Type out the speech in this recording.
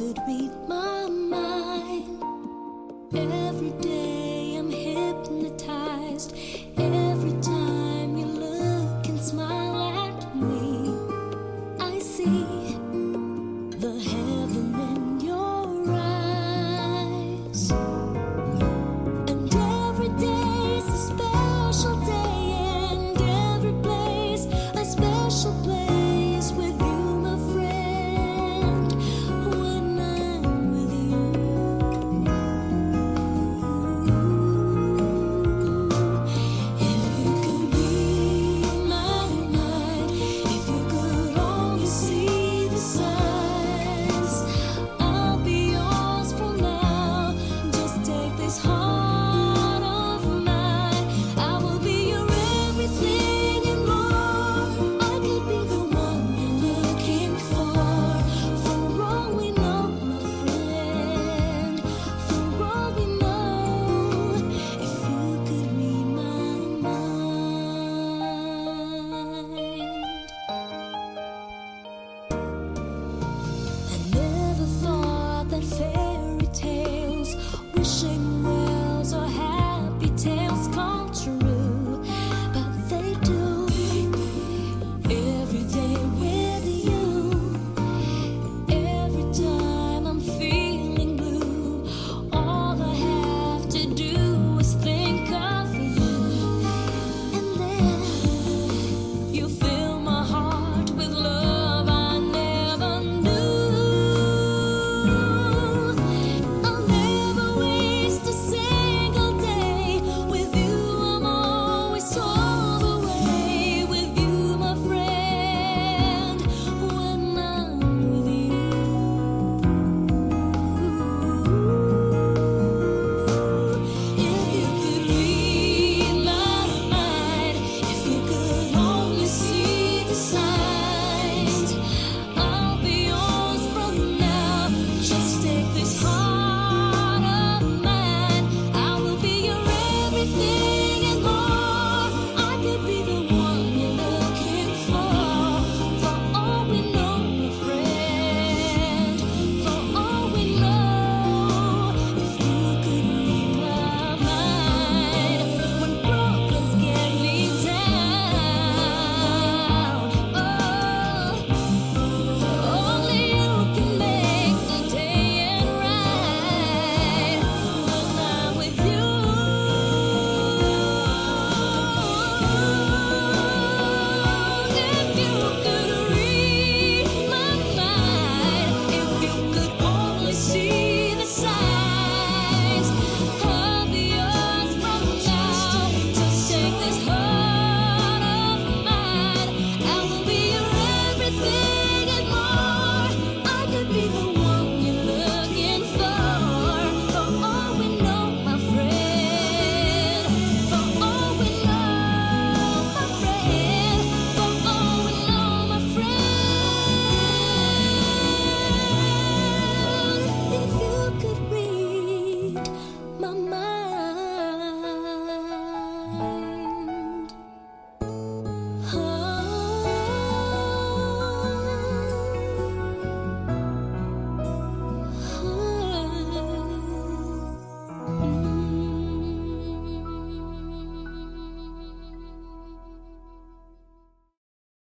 could read my mind. Every day I'm hypnotized. Every time you look and smile at me, I see.